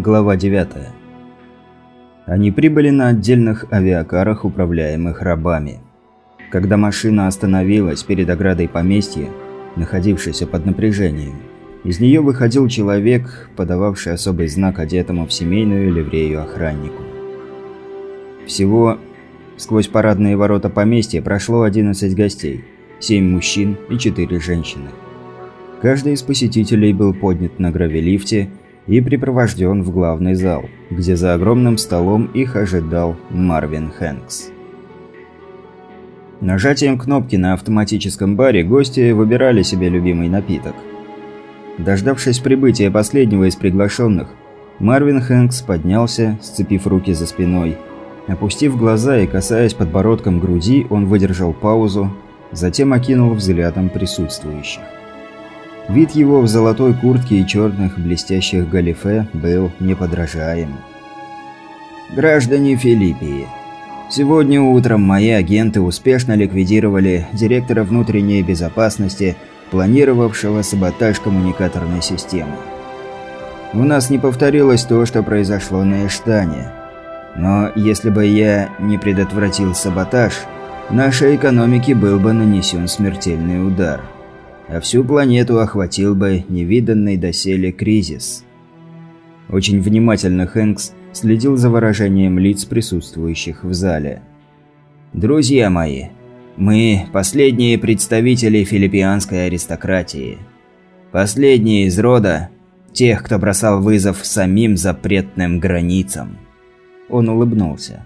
Глава 9. Они прибыли на отдельных авиакарах, управляемых рабами. Когда машина остановилась перед оградой поместья, находившейся под напряжением, из нее выходил человек, подававший особый знак одетому в семейную ливрею охраннику. Всего сквозь парадные ворота поместья прошло 11 гостей, 7 мужчин и 4 женщины. Каждый из посетителей был поднят на гравелифте и припровожден в главный зал, где за огромным столом их ожидал Марвин Хэнкс. Нажатием кнопки на автоматическом баре гости выбирали себе любимый напиток. Дождавшись прибытия последнего из приглашенных, Марвин Хэнкс поднялся, сцепив руки за спиной. Опустив глаза и касаясь подбородком груди, он выдержал паузу, затем окинул взглядом присутствующих. Вид его в золотой куртке и черных блестящих галифе был неподражаем. «Граждане Филиппии, сегодня утром мои агенты успешно ликвидировали директора внутренней безопасности, планировавшего саботаж коммуникаторной системы. У нас не повторилось то, что произошло на Эштане. Но если бы я не предотвратил саботаж, нашей экономике был бы нанесен смертельный удар» а всю планету охватил бы невиданный доселе кризис. Очень внимательно Хэнкс следил за выражением лиц присутствующих в зале. «Друзья мои, мы – последние представители филиппианской аристократии. Последние из рода тех, кто бросал вызов самим запретным границам». Он улыбнулся.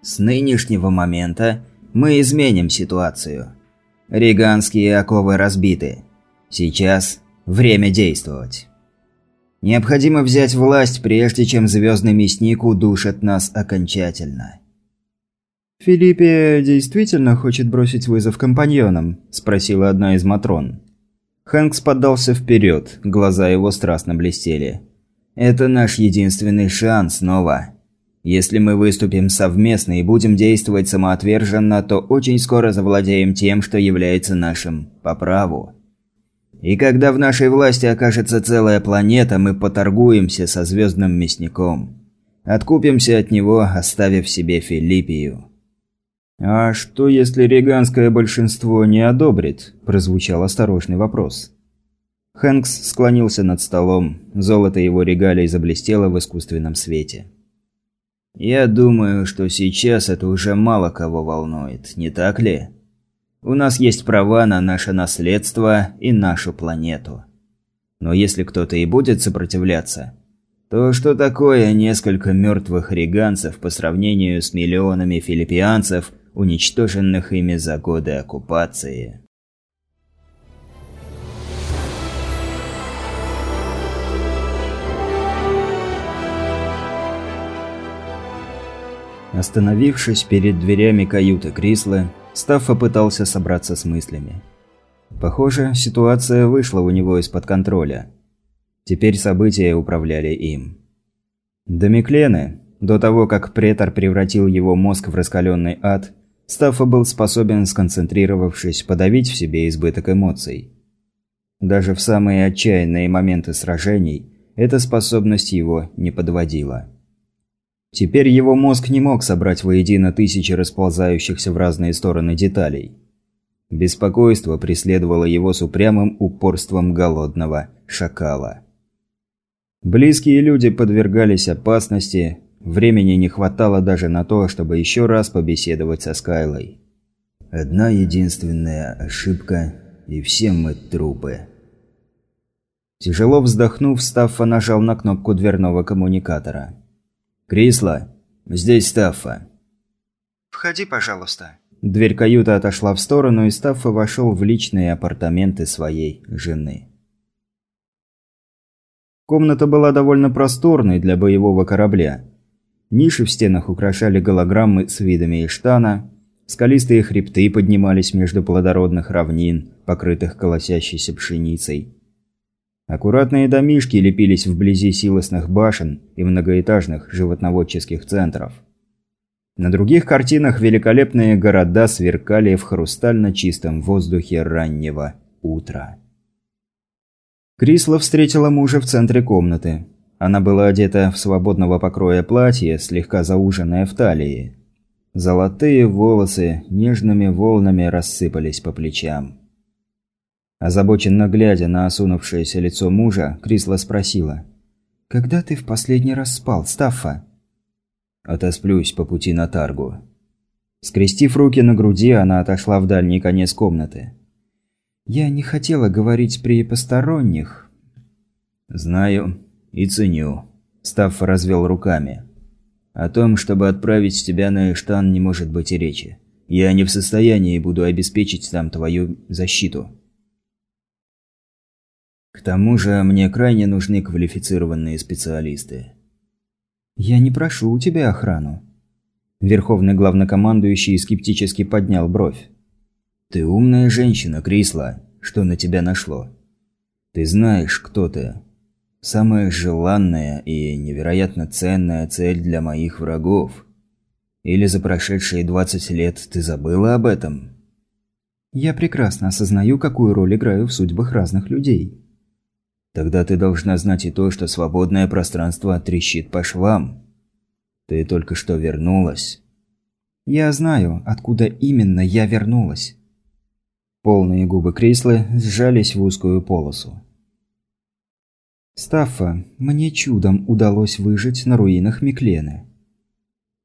«С нынешнего момента мы изменим ситуацию». Риганские оковы разбиты. Сейчас время действовать. Необходимо взять власть, прежде чем звездный мясник удушит нас окончательно. «Филиппе действительно хочет бросить вызов компаньонам?» – спросила одна из Матрон. Хэнкс поддался вперед, глаза его страстно блестели. «Это наш единственный шанс, Нова. Если мы выступим совместно и будем действовать самоотверженно, то очень скоро завладеем тем, что является нашим по праву. И когда в нашей власти окажется целая планета, мы поторгуемся со звездным мясником. Откупимся от него, оставив себе Филиппию. «А что, если риганское большинство не одобрит?» – прозвучал осторожный вопрос. Хэнкс склонился над столом, золото его регалий заблестело в искусственном свете. Я думаю, что сейчас это уже мало кого волнует, не так ли? У нас есть права на наше наследство и нашу планету. Но если кто-то и будет сопротивляться, то что такое несколько мертвых риганцев по сравнению с миллионами филиппианцев, уничтоженных ими за годы оккупации? Остановившись перед дверями каюты Крисла, Стаффа пытался собраться с мыслями. Похоже, ситуация вышла у него из-под контроля. Теперь события управляли им. До Миклены, до того, как претор превратил его мозг в раскаленный ад, Стаффа был способен, сконцентрировавшись, подавить в себе избыток эмоций. Даже в самые отчаянные моменты сражений эта способность его не подводила. Теперь его мозг не мог собрать воедино тысячи расползающихся в разные стороны деталей. Беспокойство преследовало его с упрямым упорством голодного шакала. Близкие люди подвергались опасности, времени не хватало даже на то, чтобы еще раз побеседовать со Скайлой. Одна единственная ошибка, и все мы трупы. Тяжело вздохнув, Стаффа нажал на кнопку дверного коммуникатора. «Крисла, здесь Стаффа». «Входи, пожалуйста». Дверь каюты отошла в сторону, и Стаффа вошел в личные апартаменты своей жены. Комната была довольно просторной для боевого корабля. Ниши в стенах украшали голограммы с видами Иштана, скалистые хребты поднимались между плодородных равнин, покрытых колосящейся пшеницей. Аккуратные домишки лепились вблизи силосных башен и многоэтажных животноводческих центров. На других картинах великолепные города сверкали в хрустально чистом воздухе раннего утра. Крисла встретила мужа в центре комнаты. Она была одета в свободного покроя платье, слегка зауженное в талии. Золотые волосы нежными волнами рассыпались по плечам. Озабоченно глядя на осунувшееся лицо мужа, Крисла спросила. «Когда ты в последний раз спал, Стаффа?» «Отосплюсь по пути на Таргу». Скрестив руки на груди, она отошла в дальний конец комнаты. «Я не хотела говорить при посторонних». «Знаю и ценю», – Стаффа развел руками. «О том, чтобы отправить тебя на Эштан, не может быть и речи. Я не в состоянии буду обеспечить там твою защиту». К тому же, мне крайне нужны квалифицированные специалисты. «Я не прошу у тебя охрану». Верховный главнокомандующий скептически поднял бровь. «Ты умная женщина, Крисла. Что на тебя нашло? Ты знаешь, кто ты. Самая желанная и невероятно ценная цель для моих врагов. Или за прошедшие 20 лет ты забыла об этом?» «Я прекрасно осознаю, какую роль играю в судьбах разных людей». Тогда ты должна знать и то, что свободное пространство трещит по швам. Ты только что вернулась. Я знаю, откуда именно я вернулась. Полные губы Крислы сжались в узкую полосу. Стаффа, мне чудом удалось выжить на руинах Миклены.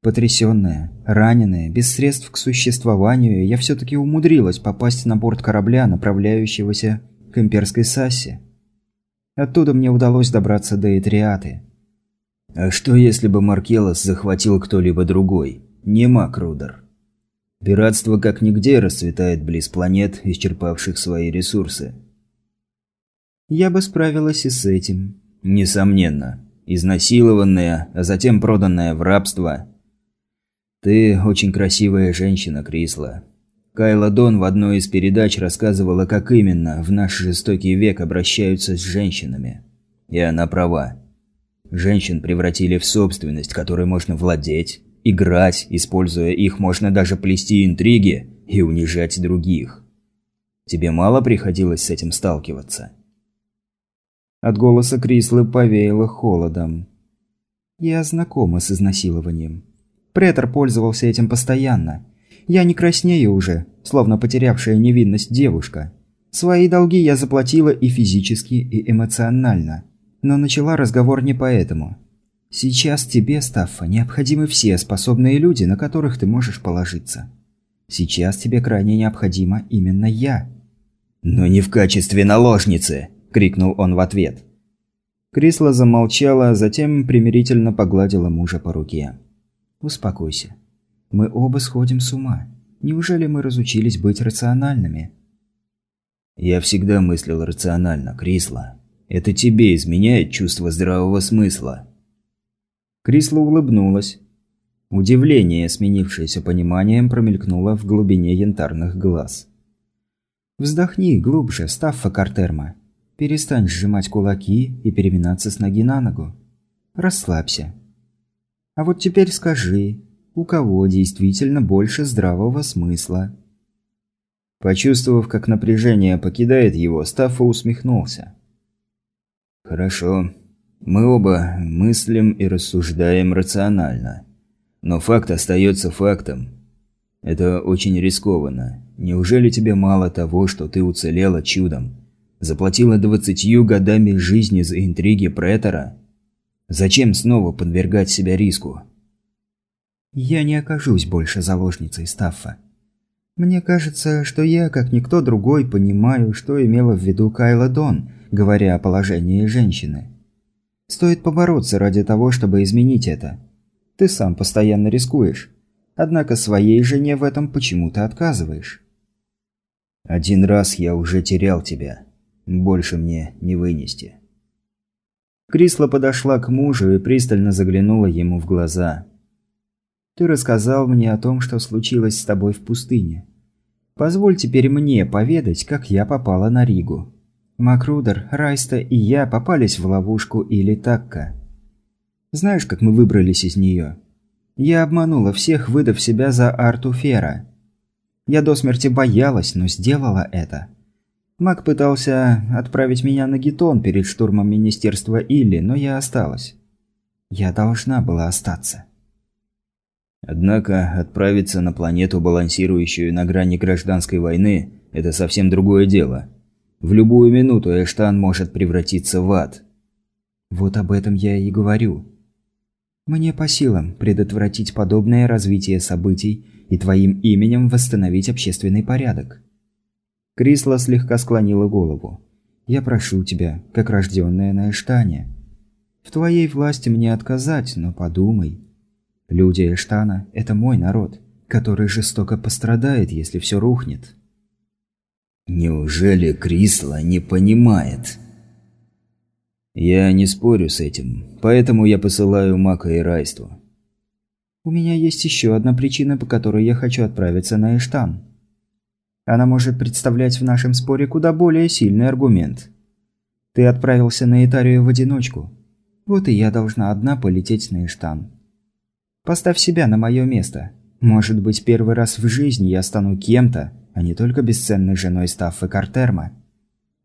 Потрясённая, раненая, без средств к существованию, я все-таки умудрилась попасть на борт корабля, направляющегося к имперской Сассе. Оттуда мне удалось добраться до Этриаты. А что если бы Маркелос захватил кто-либо другой, не Макрудер? Пиратство как нигде расцветает близ планет, исчерпавших свои ресурсы. Я бы справилась и с этим. Несомненно. Изнасилованная, а затем проданная в рабство. Ты очень красивая женщина, Крисла. Кайла Дон в одной из передач рассказывала, как именно в наш жестокий век обращаются с женщинами. И она права. Женщин превратили в собственность, которой можно владеть, играть, используя их можно даже плести интриги и унижать других. Тебе мало приходилось с этим сталкиваться? От голоса Крислы повеяло холодом. Я знакома с изнасилованием. Претор пользовался этим постоянно. Я не краснею уже, словно потерявшая невинность девушка. Свои долги я заплатила и физически, и эмоционально. Но начала разговор не поэтому. Сейчас тебе, Стаффа, необходимы все способные люди, на которых ты можешь положиться. Сейчас тебе крайне необходима именно я. «Но не в качестве наложницы!» – крикнул он в ответ. Крисла замолчала, затем примирительно погладила мужа по руке. «Успокойся. Мы оба сходим с ума. Неужели мы разучились быть рациональными? Я всегда мыслил рационально, Крисла. Это тебе изменяет чувство здравого смысла. Крисла улыбнулась. Удивление, сменившееся пониманием, промелькнуло в глубине янтарных глаз. «Вздохни глубже, Стаффа Картерма. Перестань сжимать кулаки и переминаться с ноги на ногу. Расслабься. А вот теперь скажи, у кого действительно больше здравого смысла. Почувствовав, как напряжение покидает его, Стаффа усмехнулся. «Хорошо. Мы оба мыслим и рассуждаем рационально. Но факт остается фактом. Это очень рискованно. Неужели тебе мало того, что ты уцелела чудом? Заплатила двадцатью годами жизни за интриги претора? Зачем снова подвергать себя риску?» Я не окажусь больше заложницей Стаффа. Мне кажется, что я, как никто другой, понимаю, что имела в виду Кайла Дон, говоря о положении женщины. Стоит побороться ради того, чтобы изменить это. Ты сам постоянно рискуешь. Однако своей жене в этом почему-то отказываешь. Один раз я уже терял тебя. Больше мне не вынести. Крисла подошла к мужу и пристально заглянула ему в глаза. Ты рассказал мне о том, что случилось с тобой в пустыне. Позволь теперь мне поведать, как я попала на Ригу. Макрудер, Райста и я попались в ловушку или такка. Знаешь, как мы выбрались из нее? Я обманула всех, выдав себя за Арту Фера. Я до смерти боялась, но сделала это. Мак пытался отправить меня на Гетон перед штурмом Министерства Илли, но я осталась. Я должна была остаться. Однако отправиться на планету, балансирующую на грани гражданской войны, это совсем другое дело. В любую минуту Эштан может превратиться в ад. Вот об этом я и говорю. Мне по силам предотвратить подобное развитие событий и твоим именем восстановить общественный порядок. Крисла слегка склонила голову. Я прошу тебя, как рожденная на Эштане. В твоей власти мне отказать, но подумай. Люди Эштана – это мой народ, который жестоко пострадает, если все рухнет. Неужели Крисла не понимает? Я не спорю с этим, поэтому я посылаю Мака и Райству. У меня есть еще одна причина, по которой я хочу отправиться на Эштан. Она может представлять в нашем споре куда более сильный аргумент. Ты отправился на Итарию в одиночку. Вот и я должна одна полететь на Эштан. Поставь себя на мое место. Может быть, первый раз в жизни я стану кем-то, а не только бесценной женой Стаффы Картерма.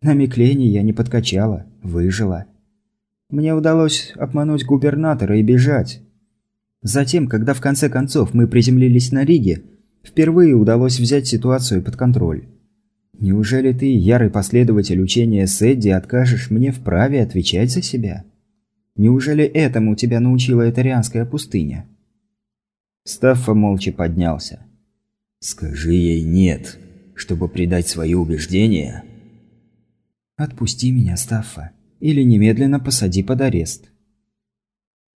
На Миклене я не подкачала, выжила. Мне удалось обмануть губернатора и бежать. Затем, когда в конце концов мы приземлились на Риге, впервые удалось взять ситуацию под контроль. Неужели ты, ярый последователь учения Сэдди, откажешь мне в праве отвечать за себя? Неужели этому тебя научила Этарианская пустыня?» Стаффа молча поднялся. «Скажи ей «нет», чтобы предать свои убеждения». «Отпусти меня, Стаффа, или немедленно посади под арест».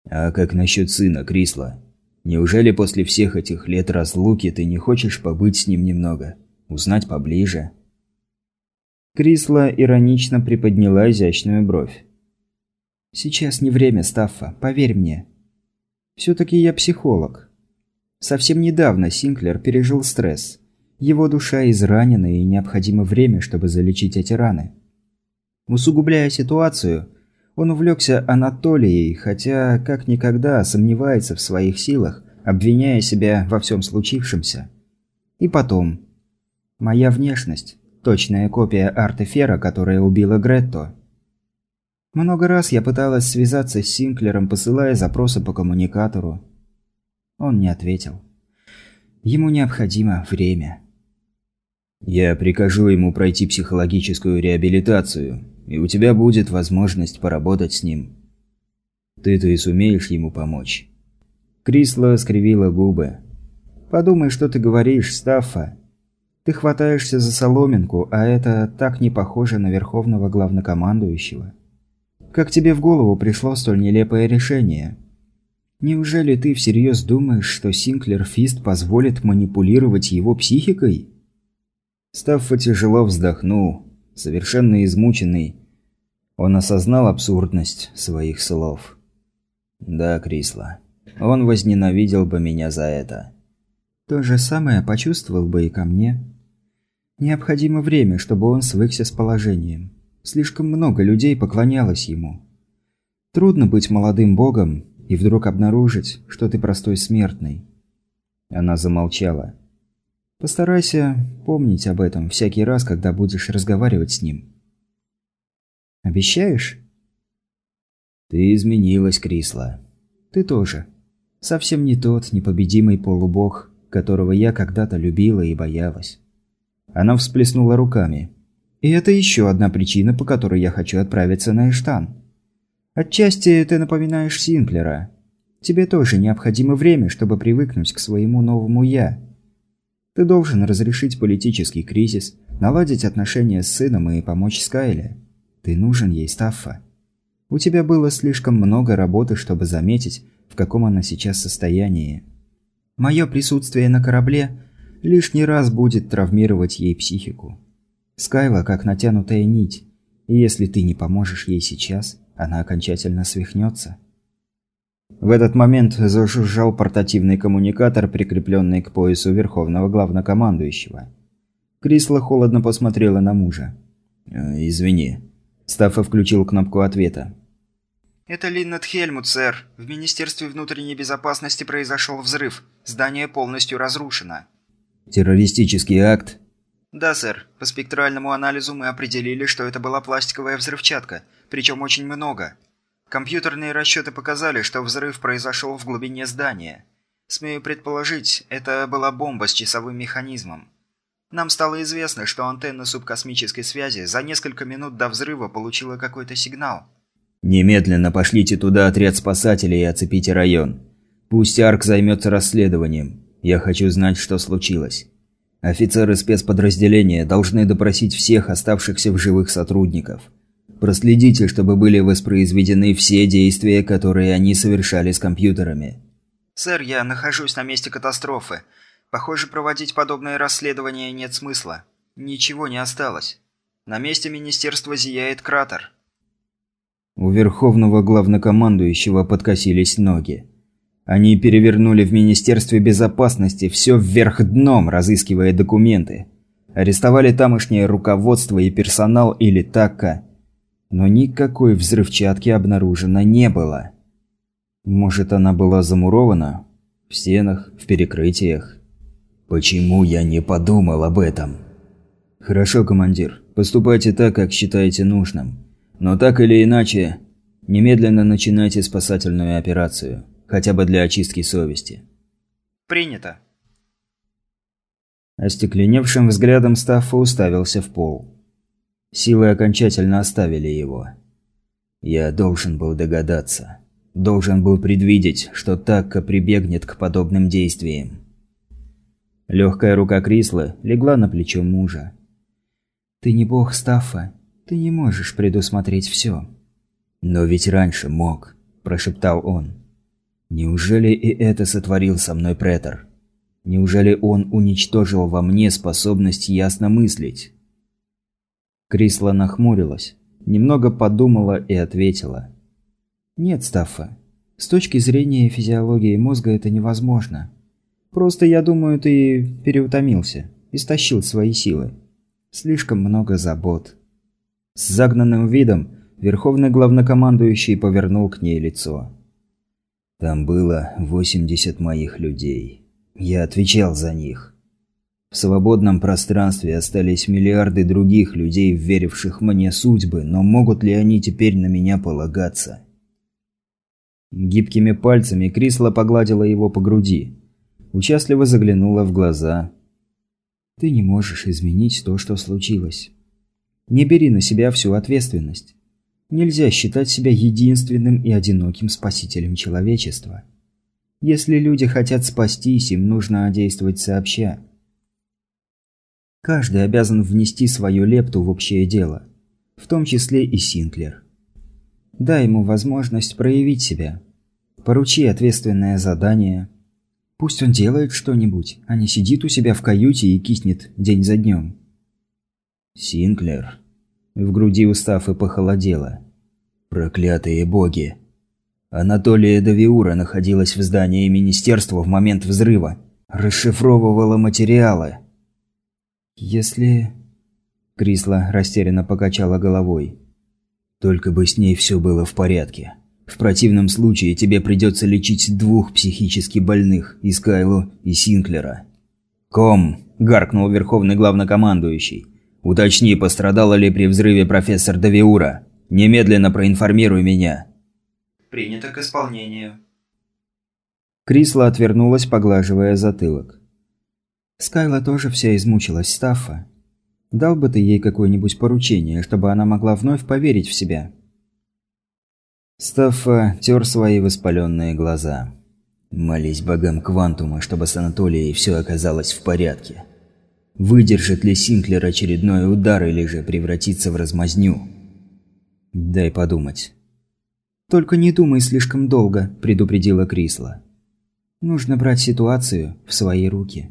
«А как насчет сына, Крисла? Неужели после всех этих лет разлуки ты не хочешь побыть с ним немного? Узнать поближе?» Крисла иронично приподняла изящную бровь. «Сейчас не время, Стаффа, поверь мне. Все-таки я психолог. Совсем недавно Синклер пережил стресс. Его душа изранена и необходимо время, чтобы залечить эти раны. Усугубляя ситуацию, он увлекся Анатолией, хотя как никогда сомневается в своих силах, обвиняя себя во всем случившемся. И потом. Моя внешность – точная копия Артефера, которая убила Гретто. Много раз я пыталась связаться с Синклером, посылая запросы по коммуникатору. Он не ответил. Ему необходимо время. «Я прикажу ему пройти психологическую реабилитацию, и у тебя будет возможность поработать с ним. Ты-то и сумеешь ему помочь». Крисла скривила губы. «Подумай, что ты говоришь, Стаффа. Ты хватаешься за соломинку, а это так не похоже на верховного главнокомандующего. Как тебе в голову пришло столь нелепое решение?» Неужели ты всерьез думаешь, что Синклер Фист позволит манипулировать его психикой? Стаффа тяжело вздохнул, совершенно измученный. Он осознал абсурдность своих слов. Да, Крисла, он возненавидел бы меня за это. То же самое почувствовал бы и ко мне. Необходимо время, чтобы он свыкся с положением. Слишком много людей поклонялось ему. Трудно быть молодым богом и вдруг обнаружить, что ты простой смертный. Она замолчала. Постарайся помнить об этом всякий раз, когда будешь разговаривать с ним. Обещаешь? Ты изменилась, Крисла. Ты тоже. Совсем не тот непобедимый полубог, которого я когда-то любила и боялась. Она всплеснула руками. И это еще одна причина, по которой я хочу отправиться на Эштан. Отчасти ты напоминаешь Синклера. Тебе тоже необходимо время, чтобы привыкнуть к своему новому «я». Ты должен разрешить политический кризис, наладить отношения с сыном и помочь Скайле. Ты нужен ей, Стаффа. У тебя было слишком много работы, чтобы заметить, в каком она сейчас состоянии. Мое присутствие на корабле лишний раз будет травмировать ей психику. Скайла как натянутая нить, и если ты не поможешь ей сейчас, она окончательно свихнется. В этот момент зажужжал портативный коммуникатор, прикрепленный к поясу Верховного Главнокомандующего. Крисла холодно посмотрела на мужа. «Э, «Извини». Стаффа включил кнопку ответа. «Это Линнет Хельмут, сэр. В Министерстве внутренней безопасности произошел взрыв. Здание полностью разрушено». «Террористический акт?» Да, сэр. По спектральному анализу мы определили, что это была пластиковая взрывчатка, причем очень много. Компьютерные расчеты показали, что взрыв произошел в глубине здания. Смею предположить, это была бомба с часовым механизмом. Нам стало известно, что антенна субкосмической связи за несколько минут до взрыва получила какой-то сигнал. «Немедленно пошлите туда отряд спасателей и оцепите район. Пусть Арк займется расследованием. Я хочу знать, что случилось. Офицеры спецподразделения должны допросить всех оставшихся в живых сотрудников. Проследите, чтобы были воспроизведены все действия, которые они совершали с компьютерами». «Сэр, я нахожусь на месте катастрофы. Похоже, проводить подобное расследование нет смысла. Ничего не осталось. На месте министерства зияет кратер». У верховного главнокомандующего подкосились ноги. Они перевернули в Министерстве безопасности все вверх дном, разыскивая документы. Арестовали тамошнее руководство и персонал или такка. Но никакой взрывчатки обнаружено не было. Может, она была замурована? В стенах, в перекрытиях? Почему я не подумал об этом? Хорошо, командир. Поступайте так, как считаете нужным. Но так или иначе, немедленно начинайте спасательную операцию. Хотя бы для очистки совести. Принято. Остекленевшим взглядом Стаффа уставился в пол. Силы окончательно оставили его. Я должен был догадаться. Должен был предвидеть, что Такка прибегнет к подобным действиям. Легкая рука Крисла легла на плечо мужа. «Ты не бог, Стаффа. Ты не можешь предусмотреть все». «Но ведь раньше мог», – прошептал он. «Неужели и это сотворил со мной претор? Неужели он уничтожил во мне способность ясно мыслить?» Крисла нахмурилась, немного подумала и ответила. «Нет, Стаффа. С точки зрения физиологии мозга это невозможно. Просто, я думаю, ты переутомился, истощил свои силы. Слишком много забот. С загнанным видом верховный главнокомандующий повернул к ней лицо. Там было 80 моих людей. Я отвечал за них. В свободном пространстве остались миллиарды других людей, веривших мне судьбы, но могут ли они теперь на меня полагаться? Гибкими пальцами Крисла погладила его по груди. Участливо заглянула в глаза. «Ты не можешь изменить то, что случилось. Не бери на себя всю ответственность. Нельзя считать себя единственным и одиноким спасителем человечества. Если люди хотят спастись, им нужно действовать сообща. Каждый обязан внести свою лепту в общее дело, в том числе и Синклер. Дай ему возможность проявить себя. Поручи ответственное задание – Пусть он делает что-нибудь, а не сидит у себя в каюте и киснет день за днем. Синклер. В груди устав и похолодело. Проклятые боги. Анатолия Давиура находилась в здании министерства в момент взрыва. Расшифровывала материалы. Если... Крисла растерянно покачала головой. Только бы с ней все было в порядке. В противном случае тебе придется лечить двух психически больных, и Скайлу, и Синклера. «Ком!» – гаркнул верховный главнокомандующий. «Уточни, пострадала ли при взрыве профессор Давиура. Немедленно проинформируй меня». «Принято к исполнению». Крисла отвернулась, поглаживая затылок. Скайла тоже вся измучилась, Стаффа. Дал бы ты ей какое-нибудь поручение, чтобы она могла вновь поверить в себя. Стаффа тер свои воспаленные глаза. Молись богам Квантума, чтобы с Анатолией все оказалось в порядке. Выдержит ли Синклер очередной удар или же превратится в размазню? Дай подумать. «Только не думай слишком долго», – предупредила Крисла. «Нужно брать ситуацию в свои руки».